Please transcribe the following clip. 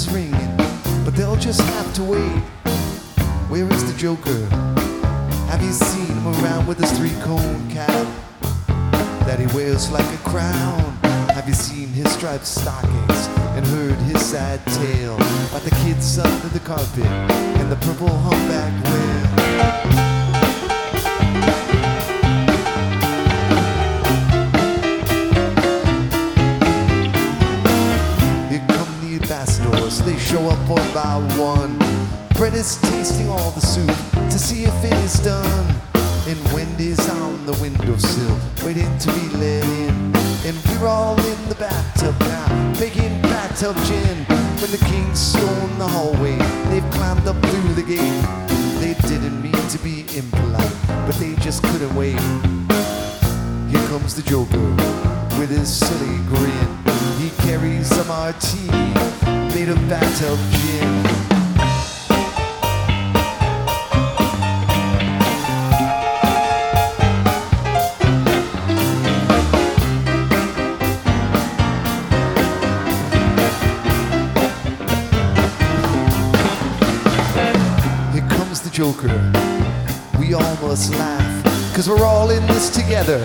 is ringing, but they'll just have to wait. Where is the Joker? Have you seen him around with his three-cone cap that he wears like a crown? Have you seen his striped stockings and heard his sad tale about the kids under the carpet and the purple humpback whale? By one. Brett is tasting all the soup to see if it is done. And Wendy's on the windowsill, waiting to be let in. And we're all in the bathtub now, making bathtub gin. When the kings storm the hallway, they've climbed up through the gate. They didn't mean to be impolite, but they just couldn't wait. Here comes the Joker with his silly grin. He carries a martini comes the Joker. We all must laugh, cause we're all in this together.